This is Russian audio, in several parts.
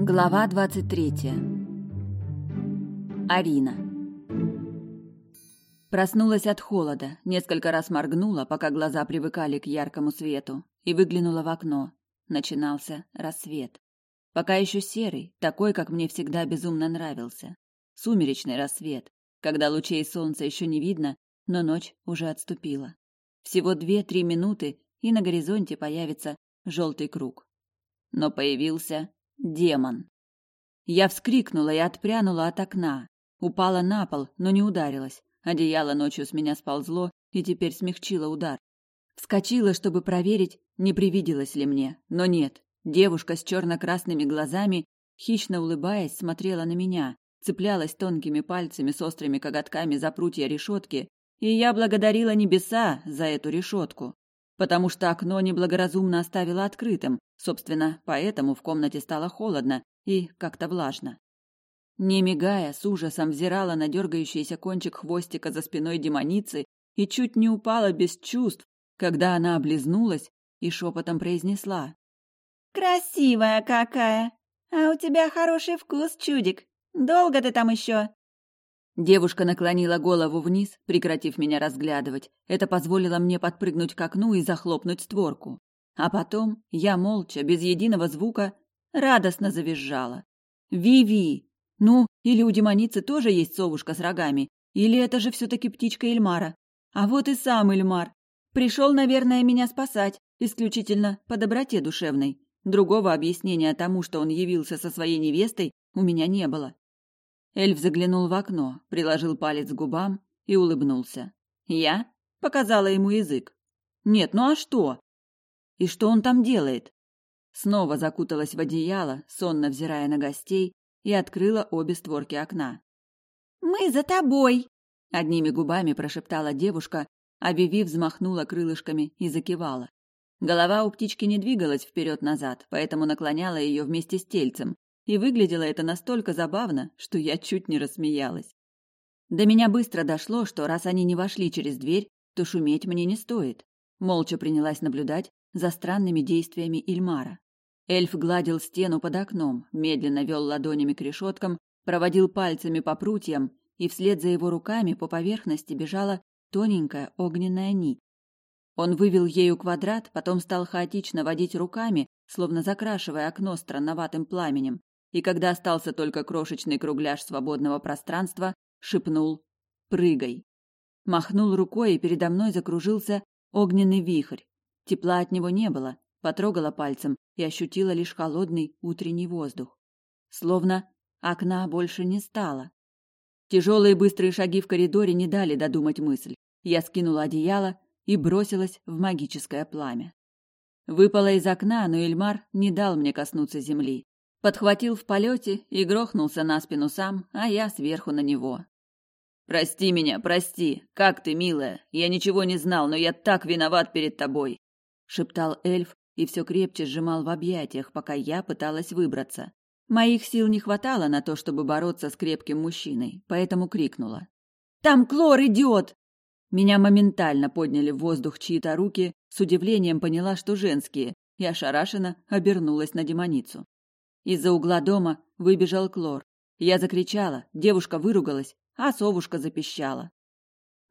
Глава 23. Арина. Проснулась от холода, несколько раз моргнула, пока глаза привыкали к яркому свету, и выглянула в окно. Начинался рассвет. Пока еще серый, такой, как мне всегда безумно нравился. Сумеречный рассвет, когда лучей солнца еще не видно, но ночь уже отступила. Всего две-три минуты, и на горизонте появится желтый круг. Но появился демон. Я вскрикнула и отпрянула от окна. Упала на пол, но не ударилась. Одеяло ночью с меня сползло и теперь смягчило удар. Вскочила, чтобы проверить, не привиделось ли мне, но нет. Девушка с черно-красными глазами, хищно улыбаясь, смотрела на меня, цеплялась тонкими пальцами с острыми коготками за прутья решетки, и я благодарила небеса за эту решетку потому что окно неблагоразумно оставила открытым, собственно, поэтому в комнате стало холодно и как-то влажно. Не мигая, с ужасом взирала на дергающийся кончик хвостика за спиной демоницы и чуть не упала без чувств, когда она облизнулась и шепотом произнесла. «Красивая какая! А у тебя хороший вкус, чудик! Долго ты там еще?» Девушка наклонила голову вниз, прекратив меня разглядывать. Это позволило мне подпрыгнуть к окну и захлопнуть створку. А потом я молча, без единого звука, радостно завизжала. «Ви-ви! Ну, или у демоницы тоже есть совушка с рогами, или это же все-таки птичка Эльмара. А вот и сам Эльмар. Пришел, наверное, меня спасать, исключительно по доброте душевной. Другого объяснения тому, что он явился со своей невестой, у меня не было. Эльф заглянул в окно, приложил палец к губам и улыбнулся. Я показала ему язык. Нет, ну а что? И что он там делает? Снова закуталась в одеяло, сонно взирая на гостей, и открыла обе створки окна. Мы за тобой, одними губами прошептала девушка, а Виви взмахнула крылышками и закивала. Голова у птички не двигалась вперед-назад, поэтому наклоняла ее вместе с тельцем, и выглядело это настолько забавно, что я чуть не рассмеялась. До меня быстро дошло, что раз они не вошли через дверь, то шуметь мне не стоит. Молча принялась наблюдать за странными действиями Ильмара. Эльф гладил стену под окном, медленно вел ладонями к решеткам, проводил пальцами по прутьям, и вслед за его руками по поверхности бежала тоненькая огненная нить. Он вывел ею квадрат, потом стал хаотично водить руками, словно закрашивая окно странноватым пламенем, и когда остался только крошечный кругляш свободного пространства, шепнул «Прыгай!». Махнул рукой, и передо мной закружился огненный вихрь. Тепла от него не было, потрогала пальцем и ощутила лишь холодный утренний воздух. Словно окна больше не стало. Тяжелые быстрые шаги в коридоре не дали додумать мысль. Я скинула одеяло и бросилась в магическое пламя. Выпала из окна, но Эльмар не дал мне коснуться земли. Подхватил в полете и грохнулся на спину сам, а я сверху на него. «Прости меня, прости. Как ты, милая? Я ничего не знал, но я так виноват перед тобой», — шептал эльф и все крепче сжимал в объятиях, пока я пыталась выбраться. Моих сил не хватало на то, чтобы бороться с крепким мужчиной, поэтому крикнула. «Там Клор идет!» Меня моментально подняли в воздух чьи-то руки, с удивлением поняла, что женские, и ошарашенно обернулась на демоницу. Из-за угла дома выбежал Клор. Я закричала, девушка выругалась, а совушка запищала.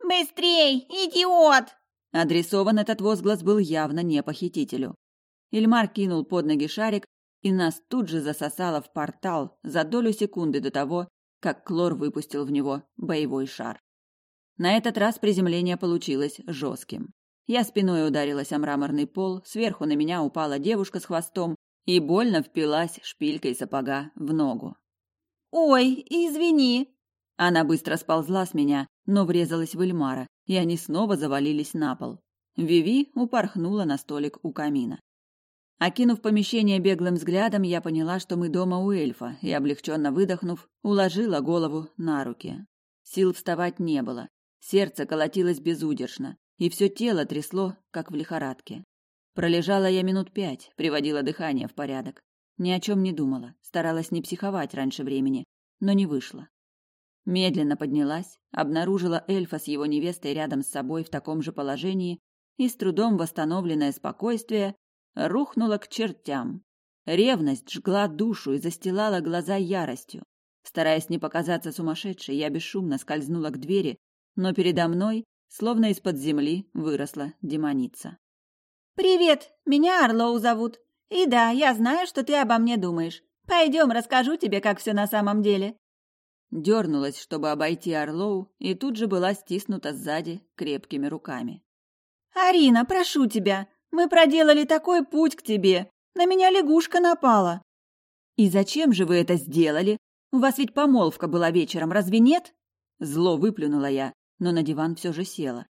«Быстрей, идиот!» Адресован этот возглас был явно не похитителю. Ильмар кинул под ноги шарик, и нас тут же засосало в портал за долю секунды до того, как Клор выпустил в него боевой шар. На этот раз приземление получилось жестким. Я спиной ударилась о мраморный пол, сверху на меня упала девушка с хвостом, и больно впилась шпилькой сапога в ногу. «Ой, извини!» Она быстро сползла с меня, но врезалась в Эльмара, и они снова завалились на пол. Виви упорхнула на столик у камина. Окинув помещение беглым взглядом, я поняла, что мы дома у эльфа, и, облегченно выдохнув, уложила голову на руки. Сил вставать не было. Сердце колотилось безудержно, и все тело трясло, как в лихорадке. Пролежала я минут пять, приводила дыхание в порядок. Ни о чем не думала, старалась не психовать раньше времени, но не вышло. Медленно поднялась, обнаружила эльфа с его невестой рядом с собой в таком же положении и с трудом восстановленное спокойствие рухнуло к чертям. Ревность жгла душу и застилала глаза яростью. Стараясь не показаться сумасшедшей, я бесшумно скользнула к двери, но передо мной, словно из-под земли, выросла демоница. «Привет, меня Орлоу зовут. И да, я знаю, что ты обо мне думаешь. Пойдем, расскажу тебе, как все на самом деле». Дернулась, чтобы обойти Орлоу, и тут же была стиснута сзади крепкими руками. «Арина, прошу тебя, мы проделали такой путь к тебе. На меня лягушка напала». «И зачем же вы это сделали? У вас ведь помолвка была вечером, разве нет?» Зло выплюнула я, но на диван все же села.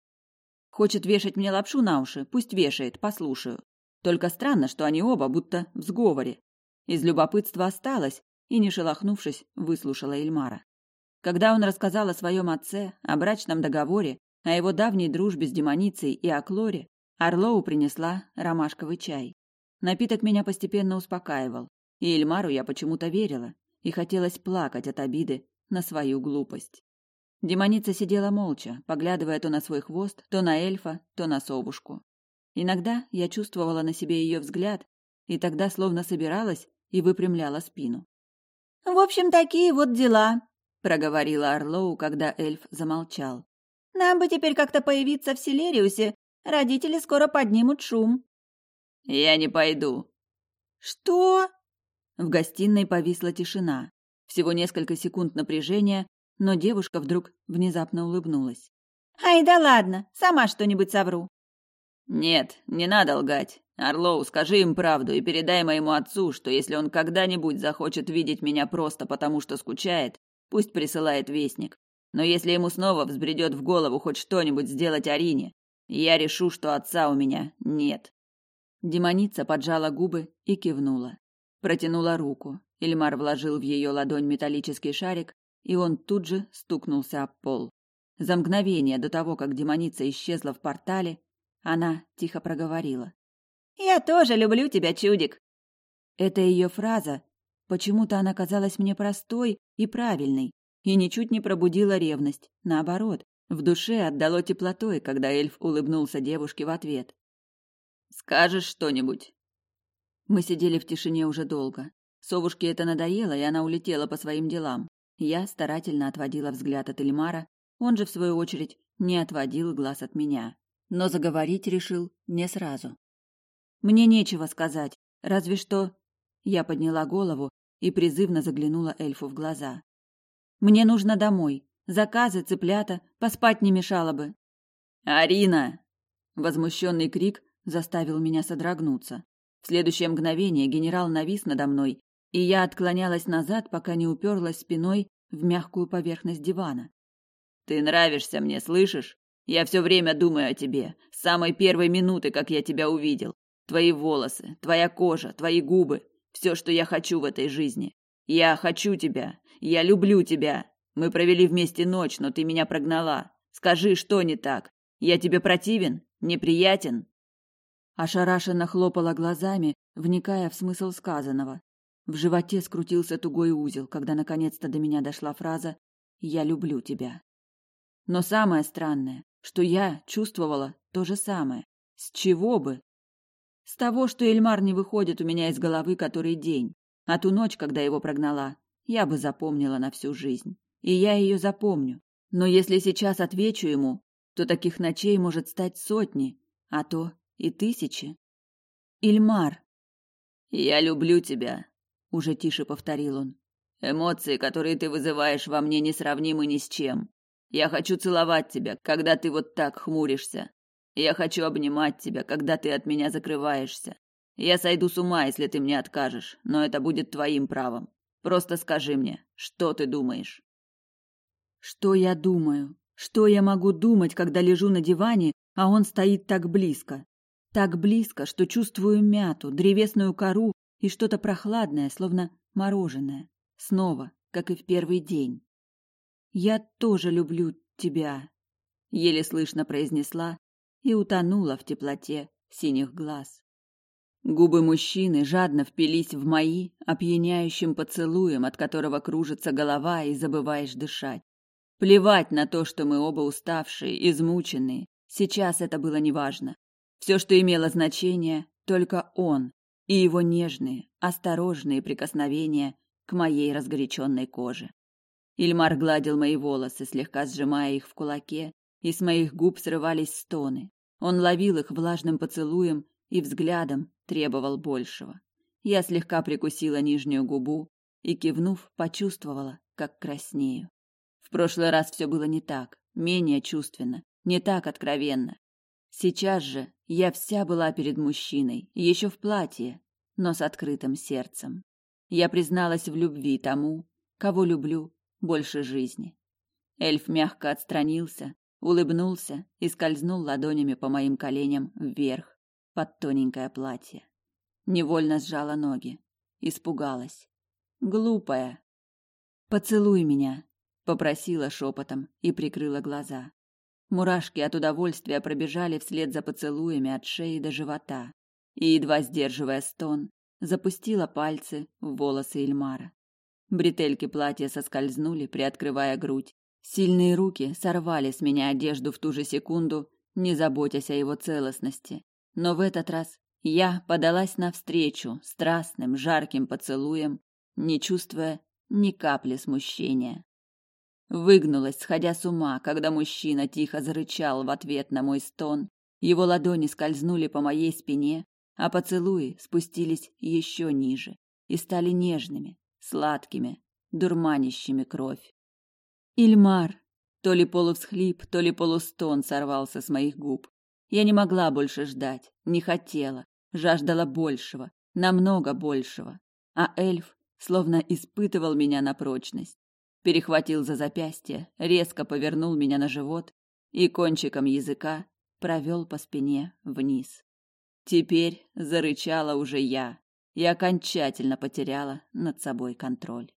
Хочет вешать мне лапшу на уши, пусть вешает, послушаю. Только странно, что они оба будто в сговоре. Из любопытства осталось и, не шелохнувшись, выслушала Эльмара. Когда он рассказал о своем отце, о брачном договоре, о его давней дружбе с демоницей и о Клоре, Орлоу принесла ромашковый чай. Напиток меня постепенно успокаивал, и Эльмару я почему-то верила, и хотелось плакать от обиды на свою глупость. Демоница сидела молча, поглядывая то на свой хвост, то на эльфа, то на совушку. Иногда я чувствовала на себе ее взгляд, и тогда словно собиралась и выпрямляла спину. «В общем, такие вот дела», — проговорила Орлоу, когда эльф замолчал. «Нам бы теперь как-то появиться в Селериусе. Родители скоро поднимут шум». «Я не пойду». «Что?» В гостиной повисла тишина. Всего несколько секунд напряжения, но девушка вдруг внезапно улыбнулась. «Ай, да ладно, сама что-нибудь совру». «Нет, не надо лгать. Орлоу, скажи им правду и передай моему отцу, что если он когда-нибудь захочет видеть меня просто потому, что скучает, пусть присылает вестник. Но если ему снова взбредет в голову хоть что-нибудь сделать Арине, я решу, что отца у меня нет». Демоница поджала губы и кивнула. Протянула руку. Ильмар вложил в ее ладонь металлический шарик, и он тут же стукнулся об пол. За мгновение до того, как демоница исчезла в портале, она тихо проговорила. «Я тоже люблю тебя, чудик!» Эта ее фраза, почему-то она казалась мне простой и правильной, и ничуть не пробудила ревность. Наоборот, в душе отдало теплотой, когда эльф улыбнулся девушке в ответ. Скажешь что-нибудь?» Мы сидели в тишине уже долго. Совушке это надоело, и она улетела по своим делам. Я старательно отводила взгляд от Эльмара, он же, в свою очередь, не отводил глаз от меня. Но заговорить решил не сразу. «Мне нечего сказать, разве что...» Я подняла голову и призывно заглянула эльфу в глаза. «Мне нужно домой. Заказы, цыплята, поспать не мешало бы». «Арина!» Возмущенный крик заставил меня содрогнуться. В следующее мгновение генерал навис надо мной, и я отклонялась назад, пока не уперлась спиной в мягкую поверхность дивана. «Ты нравишься мне, слышишь? Я все время думаю о тебе, с самой первой минуты, как я тебя увидел. Твои волосы, твоя кожа, твои губы – все, что я хочу в этой жизни. Я хочу тебя, я люблю тебя. Мы провели вместе ночь, но ты меня прогнала. Скажи, что не так? Я тебе противен? Неприятен?» Ошарашенно хлопала глазами, вникая в смысл сказанного. В животе скрутился тугой узел, когда наконец-то до меня дошла фраза «Я люблю тебя». Но самое странное, что я чувствовала то же самое. С чего бы? С того, что Эльмар не выходит у меня из головы который день. А ту ночь, когда его прогнала, я бы запомнила на всю жизнь. И я ее запомню. Но если сейчас отвечу ему, то таких ночей может стать сотни, а то и тысячи. Ильмар. Я люблю тебя, уже тише повторил он. Эмоции, которые ты вызываешь во мне, несравнимы ни с чем. Я хочу целовать тебя, когда ты вот так хмуришься. Я хочу обнимать тебя, когда ты от меня закрываешься. Я сойду с ума, если ты мне откажешь, но это будет твоим правом. Просто скажи мне, что ты думаешь? Что я думаю? Что я могу думать, когда лежу на диване, а он стоит так близко? Так близко, что чувствую мяту, древесную кору и что-то прохладное, словно мороженое. Снова, как и в первый день. «Я тоже люблю тебя», — еле слышно произнесла и утонула в теплоте синих глаз. Губы мужчины жадно впились в мои опьяняющим поцелуем, от которого кружится голова и забываешь дышать. Плевать на то, что мы оба уставшие, измученные. Сейчас это было неважно. Все, что имело значение, только он. И его нежные, осторожные прикосновения к моей разгоряченной коже. Ильмар гладил мои волосы, слегка сжимая их в кулаке, и с моих губ срывались стоны. Он ловил их влажным поцелуем и взглядом требовал большего. Я слегка прикусила нижнюю губу и, кивнув, почувствовала, как краснею. В прошлый раз все было не так, менее чувственно, не так откровенно. Сейчас же я вся была перед мужчиной, еще в платье, но с открытым сердцем. Я призналась в любви тому, кого люблю больше жизни. Эльф мягко отстранился, улыбнулся и скользнул ладонями по моим коленям вверх, под тоненькое платье. Невольно сжала ноги, испугалась. Глупая. Поцелуй меня, попросила шепотом и прикрыла глаза. Мурашки от удовольствия пробежали вслед за поцелуями от шеи до живота, и едва сдерживая стон, запустила пальцы в волосы Ильмара. Бретельки платья соскользнули, приоткрывая грудь. Сильные руки сорвали с меня одежду в ту же секунду, не заботясь о его целостности. Но в этот раз я подалась навстречу страстным, жарким поцелуем, не чувствуя ни капли смущения. Выгнулась, сходя с ума, когда мужчина тихо зарычал в ответ на мой стон. Его ладони скользнули по моей спине, а поцелуи спустились еще ниже и стали нежными, сладкими, дурманящими кровь. Ильмар, то ли полувсхлип, то ли полустон сорвался с моих губ. Я не могла больше ждать, не хотела, жаждала большего, намного большего. А эльф словно испытывал меня на прочность. Перехватил за запястье, резко повернул меня на живот и кончиком языка провел по спине вниз. Теперь зарычала уже я и окончательно потеряла над собой контроль.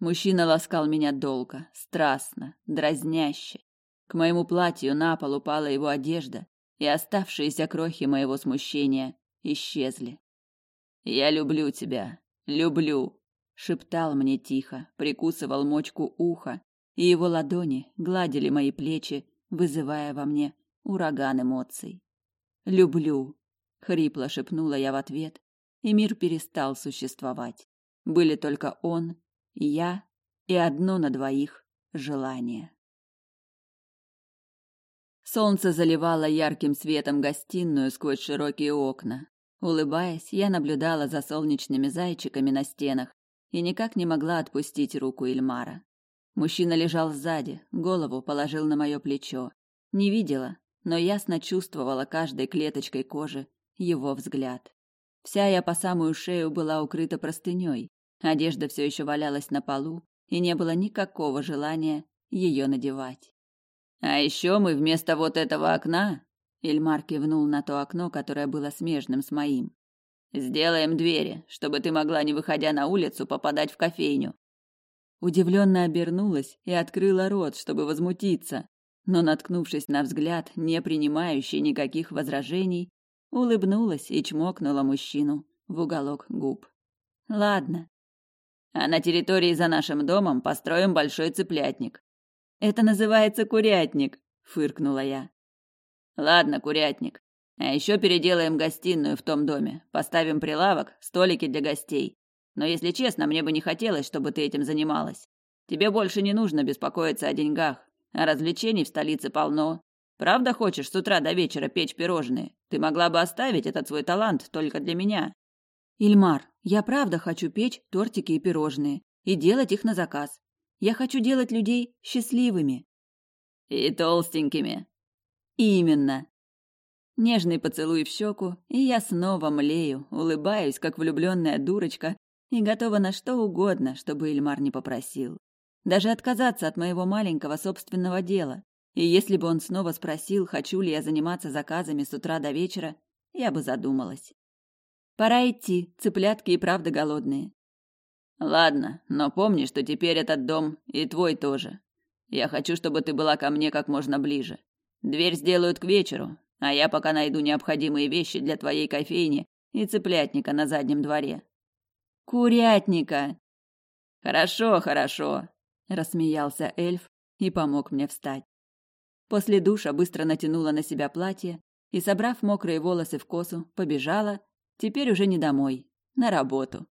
Мужчина ласкал меня долго, страстно, дразняще. К моему платью на пол упала его одежда, и оставшиеся крохи моего смущения исчезли. «Я люблю тебя, люблю», — шептал мне тихо, прикусывал мочку уха, и его ладони гладили мои плечи, вызывая во мне ураган эмоций. «Люблю», — хрипло шепнула я в ответ, и мир перестал существовать. Были только он, я и одно на двоих желание. Солнце заливало ярким светом гостиную сквозь широкие окна. Улыбаясь, я наблюдала за солнечными зайчиками на стенах и никак не могла отпустить руку Ильмара. Мужчина лежал сзади, голову положил на мое плечо. Не видела, но ясно чувствовала каждой клеточкой кожи его взгляд. Вся я по самую шею была укрыта простыней, одежда все еще валялась на полу, и не было никакого желания ее надевать. А еще мы вместо вот этого окна, Ильмар кивнул на то окно, которое было смежным с моим. Сделаем двери, чтобы ты могла, не выходя на улицу, попадать в кофейню. Удивленно обернулась и открыла рот, чтобы возмутиться, но наткнувшись на взгляд, не принимающий никаких возражений, улыбнулась и чмокнула мужчину в уголок губ. Ладно. А на территории за нашим домом построим большой цыплятник. Это называется курятник, фыркнула я. Ладно, курятник. А еще переделаем гостиную в том доме, поставим прилавок, столики для гостей. Но если честно, мне бы не хотелось, чтобы ты этим занималась. Тебе больше не нужно беспокоиться о деньгах, а развлечений в столице полно. Правда хочешь с утра до вечера печь пирожные? Ты могла бы оставить этот свой талант только для меня. Ильмар, я правда хочу печь тортики и пирожные и делать их на заказ. Я хочу делать людей счастливыми. И толстенькими. Именно. Нежный поцелуй в щеку, и я снова млею, улыбаюсь, как влюбленная дурочка, и готова на что угодно, чтобы Ильмар не попросил. Даже отказаться от моего маленького собственного дела. И если бы он снова спросил, хочу ли я заниматься заказами с утра до вечера, я бы задумалась. Пора идти, цыплятки и правда голодные. Ладно, но помни, что теперь этот дом и твой тоже. Я хочу, чтобы ты была ко мне как можно ближе. Дверь сделают к вечеру, а я пока найду необходимые вещи для твоей кофейни и цыплятника на заднем дворе. Курятника. Хорошо, хорошо, рассмеялся эльф и помог мне встать. После душа быстро натянула на себя платье и, собрав мокрые волосы в косу, побежала Теперь уже не домой, на работу.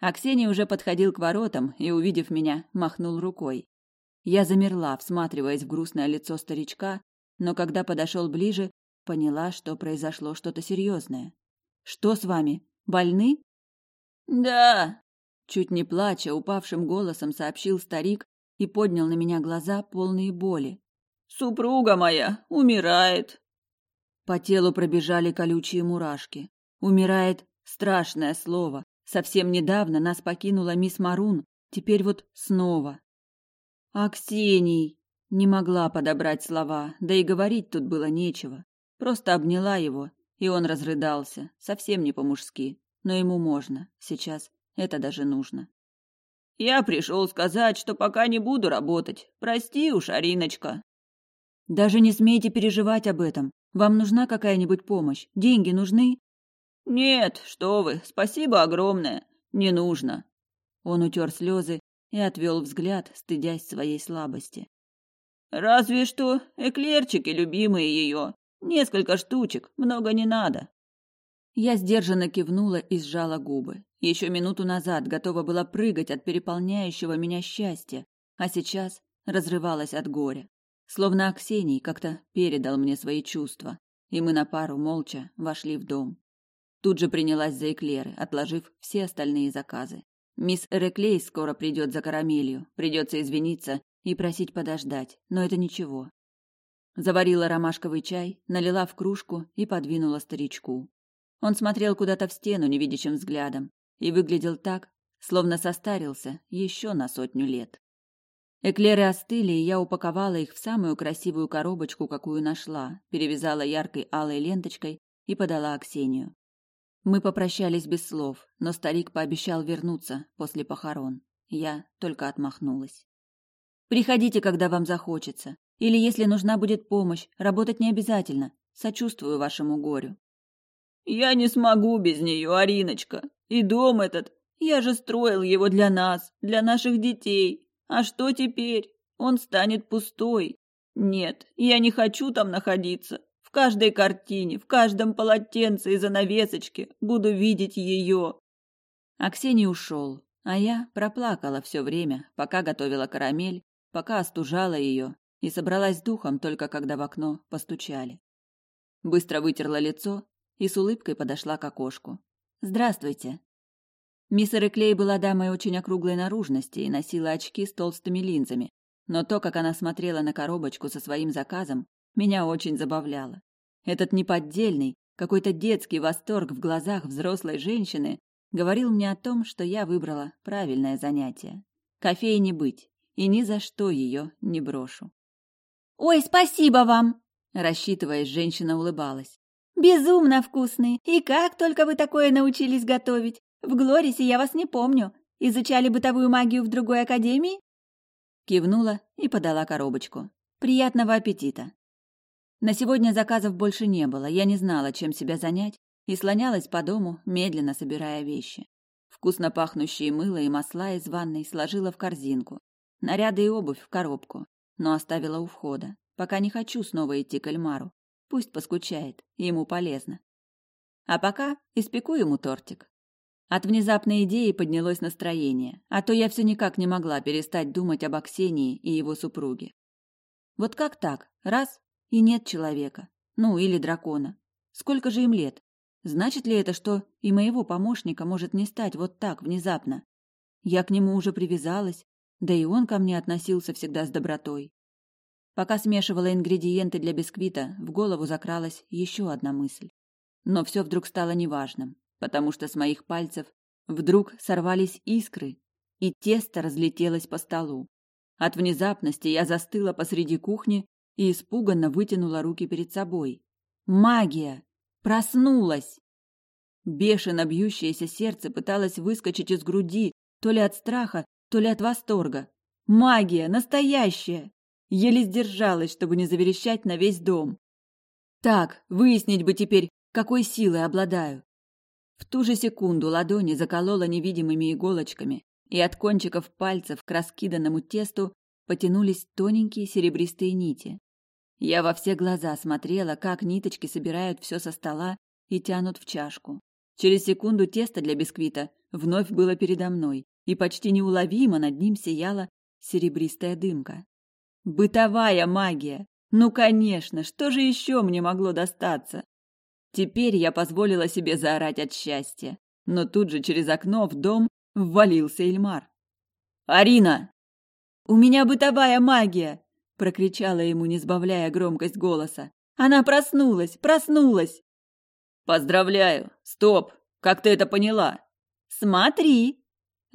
Аксений уже подходил к воротам и, увидев меня, махнул рукой. Я замерла, всматриваясь в грустное лицо старичка, но когда подошел ближе, поняла, что произошло что-то серьезное. Что с вами? Больны? Да, чуть не плача, упавшим голосом сообщил старик и поднял на меня глаза, полные боли. Супруга моя умирает. По телу пробежали колючие мурашки. Умирает страшное слово. Совсем недавно нас покинула мисс Марун, теперь вот снова. Аксений не могла подобрать слова, да и говорить тут было нечего. Просто обняла его, и он разрыдался, совсем не по-мужски, но ему можно. Сейчас это даже нужно. Я пришел сказать, что пока не буду работать. Прости уж, Ариночка. Даже не смейте переживать об этом. Вам нужна какая-нибудь помощь? Деньги нужны? Нет, что вы, спасибо огромное. Не нужно. Он утер слезы и отвел взгляд, стыдясь своей слабости. Разве что эклерчики любимые ее. Несколько штучек, много не надо. Я сдержанно кивнула и сжала губы. Еще минуту назад готова была прыгать от переполняющего меня счастья, а сейчас разрывалась от горя. Словно Аксений как-то передал мне свои чувства, и мы на пару молча вошли в дом. Тут же принялась за эклеры, отложив все остальные заказы. Мисс Реклей скоро придет за карамелью, придется извиниться и просить подождать, но это ничего. Заварила ромашковый чай, налила в кружку и подвинула старичку. Он смотрел куда-то в стену невидящим взглядом и выглядел так, словно состарился еще на сотню лет. Эклеры остыли, и я упаковала их в самую красивую коробочку, какую нашла, перевязала яркой алой ленточкой и подала Аксению. Мы попрощались без слов, но старик пообещал вернуться после похорон. Я только отмахнулась. Приходите, когда вам захочется, или если нужна будет помощь, работать не обязательно. Сочувствую вашему горю. Я не смогу без нее, Ариночка. И дом этот, я же строил его для нас, для наших детей. А что теперь? Он станет пустой. Нет, я не хочу там находиться. В каждой картине, в каждом полотенце и занавесочке буду видеть ее. Аксений ушел, а я проплакала все время, пока готовила карамель, пока остужала ее и собралась духом только когда в окно постучали. Быстро вытерла лицо и с улыбкой подошла к окошку. «Здравствуйте». Мисс Эреклей была дамой очень округлой наружности и носила очки с толстыми линзами, но то, как она смотрела на коробочку со своим заказом, меня очень забавляло. Этот неподдельный, какой-то детский восторг в глазах взрослой женщины говорил мне о том, что я выбрала правильное занятие. Кофеи не быть, и ни за что ее не брошу. «Ой, спасибо вам!» Рассчитываясь, женщина улыбалась. Безумно вкусные. И как только вы такое научились готовить? В Глорисе я вас не помню. Изучали бытовую магию в другой академии? Кивнула и подала коробочку. Приятного аппетита. На сегодня заказов больше не было. Я не знала, чем себя занять, и слонялась по дому, медленно собирая вещи. Вкусно пахнущие мыло и масла из ванной сложила в корзинку. Наряды и обувь в коробку, но оставила у входа. Пока не хочу снова идти к Эльмару. Пусть поскучает, ему полезно. А пока испеку ему тортик. От внезапной идеи поднялось настроение, а то я все никак не могла перестать думать об Аксении и его супруге. Вот как так? Раз – и нет человека. Ну, или дракона. Сколько же им лет? Значит ли это, что и моего помощника может не стать вот так внезапно? Я к нему уже привязалась, да и он ко мне относился всегда с добротой. Пока смешивала ингредиенты для бисквита, в голову закралась еще одна мысль. Но все вдруг стало неважным, потому что с моих пальцев вдруг сорвались искры, и тесто разлетелось по столу. От внезапности я застыла посреди кухни и испуганно вытянула руки перед собой. Магия! Проснулась! Бешено бьющееся сердце пыталось выскочить из груди, то ли от страха, то ли от восторга. Магия! Настоящая! Еле сдержалась, чтобы не заверещать на весь дом. Так, выяснить бы теперь, какой силой обладаю. В ту же секунду ладони заколола невидимыми иголочками, и от кончиков пальцев к раскиданному тесту потянулись тоненькие серебристые нити. Я во все глаза смотрела, как ниточки собирают все со стола и тянут в чашку. Через секунду тесто для бисквита вновь было передо мной, и почти неуловимо над ним сияла серебристая дымка. Бытовая магия! Ну, конечно, что же еще мне могло достаться? Теперь я позволила себе заорать от счастья, но тут же через окно в дом ввалился Эльмар. «Арина!» «У меня бытовая магия!» – прокричала ему, не сбавляя громкость голоса. «Она проснулась! Проснулась!» «Поздравляю! Стоп! Как ты это поняла?» «Смотри!» –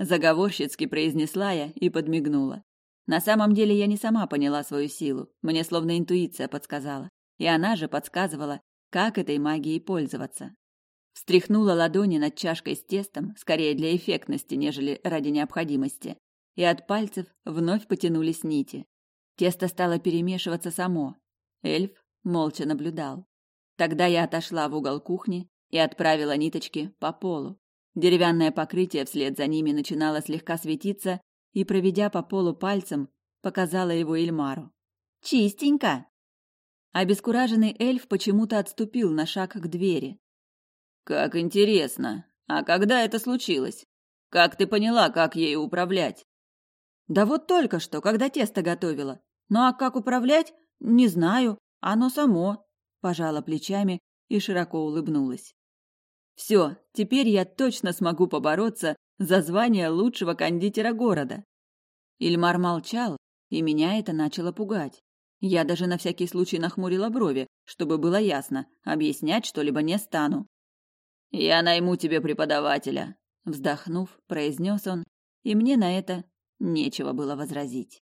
заговорщицки произнесла я и подмигнула. На самом деле я не сама поняла свою силу, мне словно интуиция подсказала. И она же подсказывала, как этой магией пользоваться. Встряхнула ладони над чашкой с тестом, скорее для эффектности, нежели ради необходимости, и от пальцев вновь потянулись нити. Тесто стало перемешиваться само. Эльф молча наблюдал. Тогда я отошла в угол кухни и отправила ниточки по полу. Деревянное покрытие вслед за ними начинало слегка светиться, и, проведя по полу пальцем, показала его Эльмару. «Чистенько!» Обескураженный эльф почему-то отступил на шаг к двери. «Как интересно! А когда это случилось? Как ты поняла, как ею управлять?» «Да вот только что, когда тесто готовила. Ну а как управлять? Не знаю. Оно само», – пожала плечами и широко улыбнулась. «Все, теперь я точно смогу побороться за звание лучшего кондитера города. Ильмар молчал, и меня это начало пугать. Я даже на всякий случай нахмурила брови, чтобы было ясно, объяснять что-либо не стану. «Я найму тебе преподавателя», — вздохнув, произнес он, и мне на это нечего было возразить.